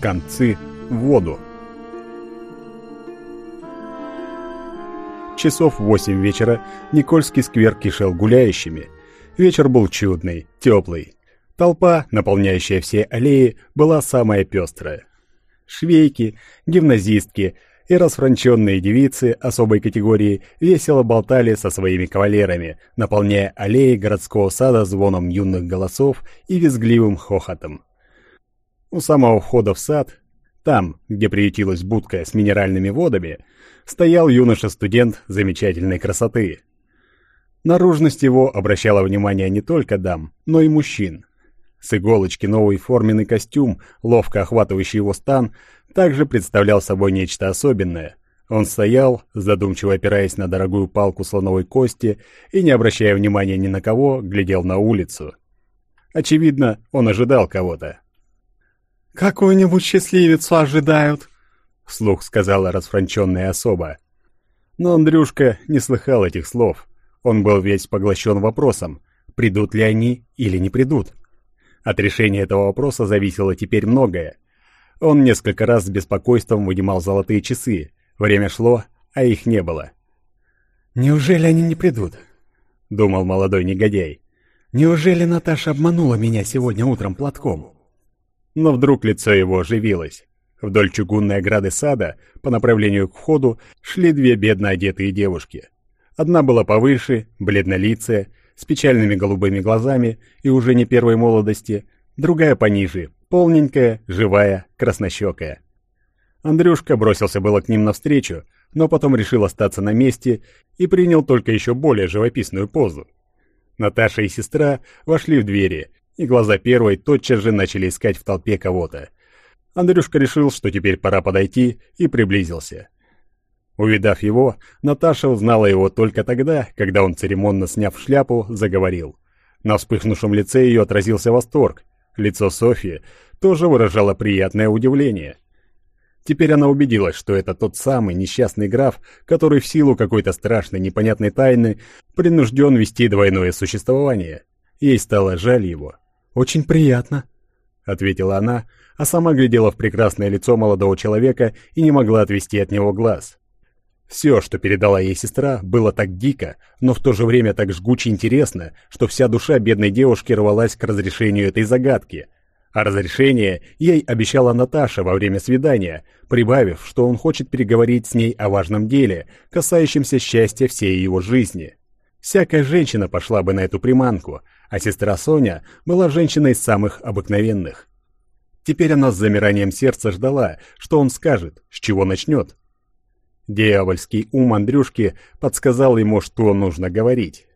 концы в воду. Часов восемь вечера Никольский сквер кишел гуляющими. Вечер был чудный, теплый. Толпа, наполняющая все аллеи, была самая пестрая. Швейки, гимназистки и расфранченные девицы особой категории весело болтали со своими кавалерами, наполняя аллеи городского сада звоном юных голосов и визгливым хохотом. У самого входа в сад, там, где приютилась будка с минеральными водами, стоял юноша-студент замечательной красоты. Наружность его обращала внимание не только дам, но и мужчин. С иголочки новый форменный костюм, ловко охватывающий его стан, также представлял собой нечто особенное. Он стоял, задумчиво опираясь на дорогую палку слоновой кости и, не обращая внимания ни на кого, глядел на улицу. Очевидно, он ожидал кого-то. «Какую-нибудь счастливицу ожидают», — вслух сказала расфранченная особа. Но Андрюшка не слыхал этих слов. Он был весь поглощен вопросом, придут ли они или не придут. От решения этого вопроса зависело теперь многое. Он несколько раз с беспокойством вынимал золотые часы. Время шло, а их не было. «Неужели они не придут?» — думал молодой негодяй. «Неужели Наташа обманула меня сегодня утром платком?» Но вдруг лицо его оживилось. Вдоль чугунной ограды сада, по направлению к входу, шли две бедно одетые девушки. Одна была повыше, бледнолицая, с печальными голубыми глазами и уже не первой молодости, другая пониже, полненькая, живая, краснощекая. Андрюшка бросился было к ним навстречу, но потом решил остаться на месте и принял только еще более живописную позу. Наташа и сестра вошли в двери и глаза первой тотчас же начали искать в толпе кого-то. Андрюшка решил, что теперь пора подойти, и приблизился. Увидав его, Наташа узнала его только тогда, когда он, церемонно сняв шляпу, заговорил. На вспыхнувшем лице ее отразился восторг. Лицо Софьи тоже выражало приятное удивление. Теперь она убедилась, что это тот самый несчастный граф, который в силу какой-то страшной непонятной тайны принужден вести двойное существование. Ей стало жаль его. «Очень приятно», — ответила она, а сама глядела в прекрасное лицо молодого человека и не могла отвести от него глаз. Все, что передала ей сестра, было так дико, но в то же время так жгуче интересно, что вся душа бедной девушки рвалась к разрешению этой загадки. А разрешение ей обещала Наташа во время свидания, прибавив, что он хочет переговорить с ней о важном деле, касающемся счастья всей его жизни. Всякая женщина пошла бы на эту приманку, а сестра Соня была женщиной самых обыкновенных. Теперь она с замиранием сердца ждала, что он скажет, с чего начнет. Дьявольский ум Андрюшки подсказал ему, что нужно говорить.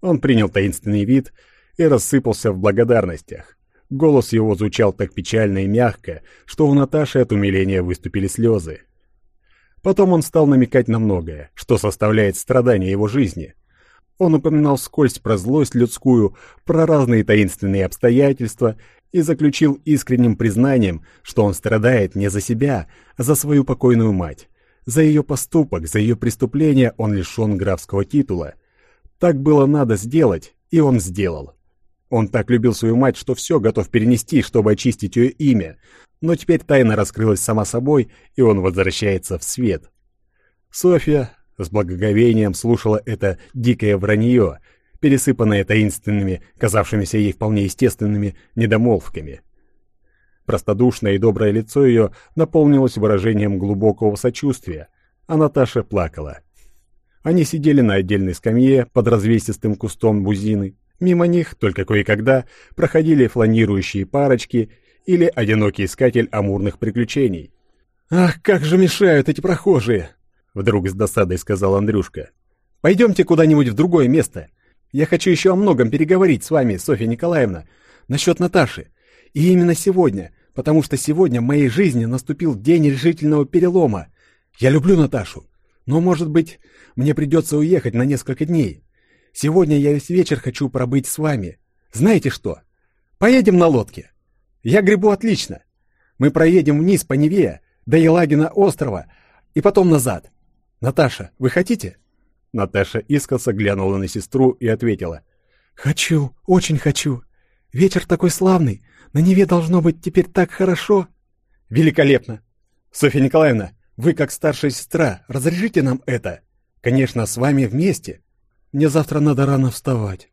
Он принял таинственный вид и рассыпался в благодарностях. Голос его звучал так печально и мягко, что у Наташи от умиления выступили слезы. Потом он стал намекать на многое, что составляет страдания его жизни — он упоминал скользь про злость людскую, про разные таинственные обстоятельства и заключил искренним признанием, что он страдает не за себя, а за свою покойную мать. За ее поступок, за ее преступление он лишен графского титула. Так было надо сделать, и он сделал. Он так любил свою мать, что все готов перенести, чтобы очистить ее имя. Но теперь тайна раскрылась сама собой, и он возвращается в свет. Софья, с благоговением слушала это дикое вранье, пересыпанное таинственными, казавшимися ей вполне естественными, недомолвками. Простодушное и доброе лицо ее наполнилось выражением глубокого сочувствия, а Наташа плакала. Они сидели на отдельной скамье под развесистым кустом бузины. Мимо них, только кое-когда, проходили фланирующие парочки или одинокий искатель амурных приключений. «Ах, как же мешают эти прохожие!» Вдруг с досадой сказал Андрюшка. «Пойдемте куда-нибудь в другое место. Я хочу еще о многом переговорить с вами, Софья Николаевна, насчет Наташи. И именно сегодня, потому что сегодня в моей жизни наступил день решительного перелома. Я люблю Наташу, но, может быть, мне придется уехать на несколько дней. Сегодня я весь вечер хочу пробыть с вами. Знаете что? Поедем на лодке. Я гребу отлично. Мы проедем вниз по Неве, до Елагина острова, и потом назад. «Наташа, вы хотите?» Наташа искоса глянула на сестру и ответила. «Хочу, очень хочу. Вечер такой славный. На Неве должно быть теперь так хорошо». Великолепно! Софья Николаевна, вы как старшая сестра, разрешите нам это? Конечно, с вами вместе. Мне завтра надо рано вставать.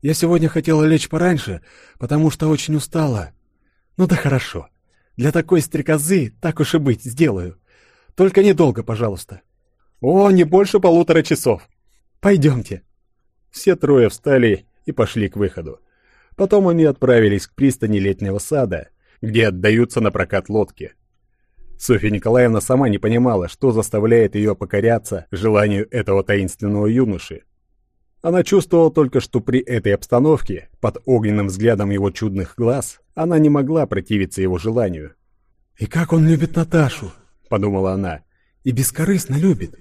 Я сегодня хотела лечь пораньше, потому что очень устала. Ну да хорошо. Для такой стрекозы, так уж и быть, сделаю. Только недолго, пожалуйста. О, не больше полутора часов. Пойдемте. Все трое встали и пошли к выходу. Потом они отправились к пристани летнего сада, где отдаются на прокат лодки. Софья Николаевна сама не понимала, что заставляет ее покоряться желанию этого таинственного юноши. Она чувствовала только, что при этой обстановке, под огненным взглядом его чудных глаз, она не могла противиться его желанию. «И как он любит Наташу!» — подумала она. «И бескорыстно любит.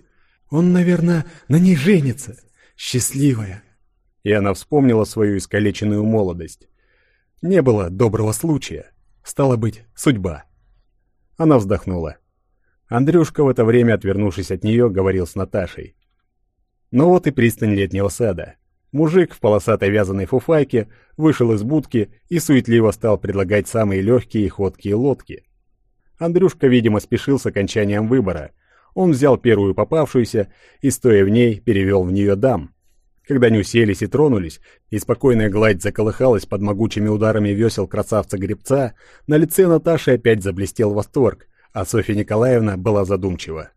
Он, наверное, на ней женится. Счастливая!» И она вспомнила свою искалеченную молодость. Не было доброго случая. Стало быть, судьба. Она вздохнула. Андрюшка в это время, отвернувшись от нее, говорил с Наташей. Ну вот и пристань летнего сада. Мужик в полосатой вязаной фуфайке вышел из будки и суетливо стал предлагать самые легкие и ходкие лодки. Андрюшка, видимо, спешил с окончанием выбора. Он взял первую попавшуюся и, стоя в ней, перевел в нее дам. Когда они уселись и тронулись, и спокойная гладь заколыхалась под могучими ударами весел красавца-гребца, на лице Наташи опять заблестел восторг, а Софья Николаевна была задумчива.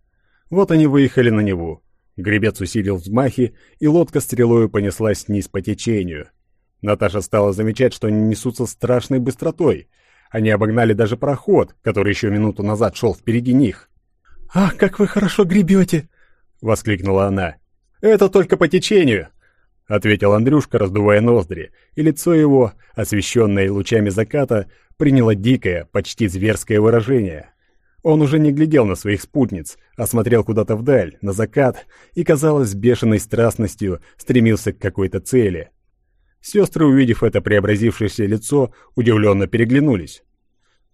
Вот они выехали на Неву. Гребец усилил взмахи, и лодка стрелою понеслась вниз по течению. Наташа стала замечать, что они несутся страшной быстротой. Они обогнали даже пароход, который еще минуту назад шел впереди них. «Ах, как вы хорошо гребете!» — воскликнула она. «Это только по течению!» — ответил Андрюшка, раздувая ноздри, и лицо его, освещенное лучами заката, приняло дикое, почти зверское выражение. Он уже не глядел на своих спутниц, а смотрел куда-то вдаль, на закат, и, казалось, с бешеной страстностью стремился к какой-то цели. Сестры, увидев это преобразившееся лицо, удивленно переглянулись.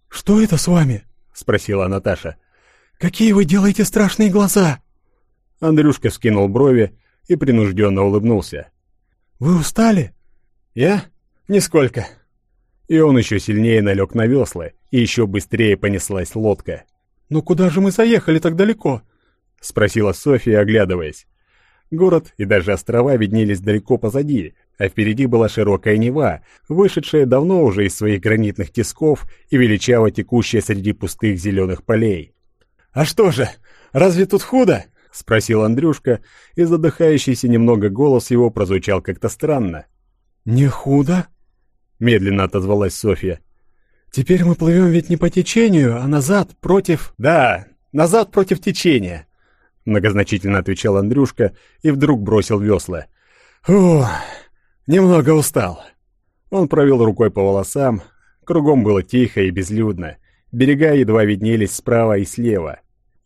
«Что это с вами?» — спросила Наташа. «Какие вы делаете страшные глаза!» Андрюшка вскинул брови и принужденно улыбнулся. «Вы устали?» «Я? Нисколько». И он еще сильнее налег на весла, и еще быстрее понеслась лодка. «Но куда же мы заехали так далеко?» — спросила Софья, оглядываясь. Город и даже острова виднелись далеко позади, а впереди была широкая Нева, вышедшая давно уже из своих гранитных тисков и величаво текущая среди пустых зеленых полей. «А что же, разве тут худо?» — спросил Андрюшка, и задыхающийся немного голос его прозвучал как-то странно. «Не худо?» — медленно отозвалась Софья. Теперь мы плывем ведь не по течению, а назад против... Да, назад против течения, многозначительно отвечал Андрюшка и вдруг бросил весла. Фу, немного устал. Он провел рукой по волосам. Кругом было тихо и безлюдно. Берега едва виднелись справа и слева.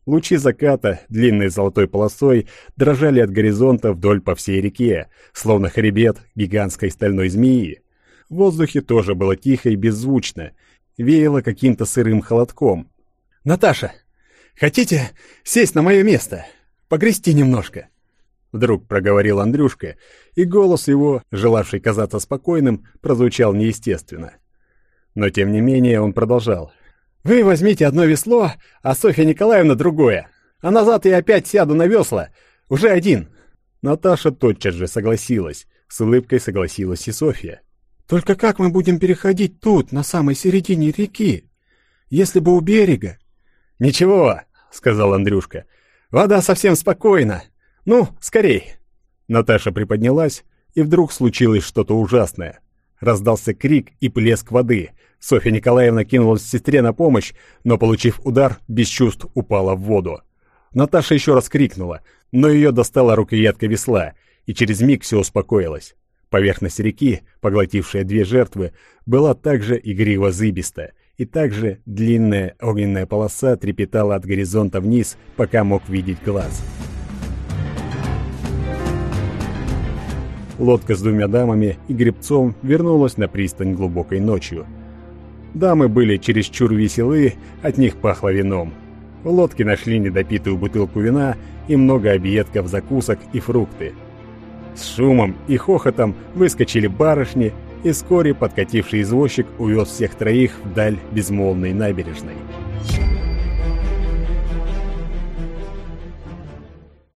Лучи заката, длинной золотой полосой, дрожали от горизонта вдоль по всей реке, словно хребет гигантской стальной змеи. В воздухе тоже было тихо и беззвучно, веяло каким-то сырым холодком. «Наташа, хотите сесть на мое место? Погрести немножко?» Вдруг проговорил Андрюшка, и голос его, желавший казаться спокойным, прозвучал неестественно. Но тем не менее он продолжал. «Вы возьмите одно весло, а Софья Николаевна другое, а назад я опять сяду на весла, уже один». Наташа тотчас же согласилась, с улыбкой согласилась и Софья. Только как мы будем переходить тут, на самой середине реки? Если бы у берега... Ничего, сказал Андрюшка. Вода совсем спокойна. Ну, скорей. Наташа приподнялась, и вдруг случилось что-то ужасное. Раздался крик и плеск воды. Софья Николаевна кинулась сестре на помощь, но, получив удар, без чувств упала в воду. Наташа еще раз крикнула, но ее достала рукоятка весла, и через миг все успокоилось. Поверхность реки, поглотившая две жертвы, была также игриво-зыбиста, и также длинная огненная полоса трепетала от горизонта вниз, пока мог видеть глаз. Лодка с двумя дамами и гребцом вернулась на пристань глубокой ночью. Дамы были чересчур веселы, от них пахло вином. В лодке нашли недопитую бутылку вина и много объедков, закусок и фрукты – с шумом и хохотом выскочили барышни, и вскоре подкативший извозчик увез всех троих вдаль безмолвной набережной.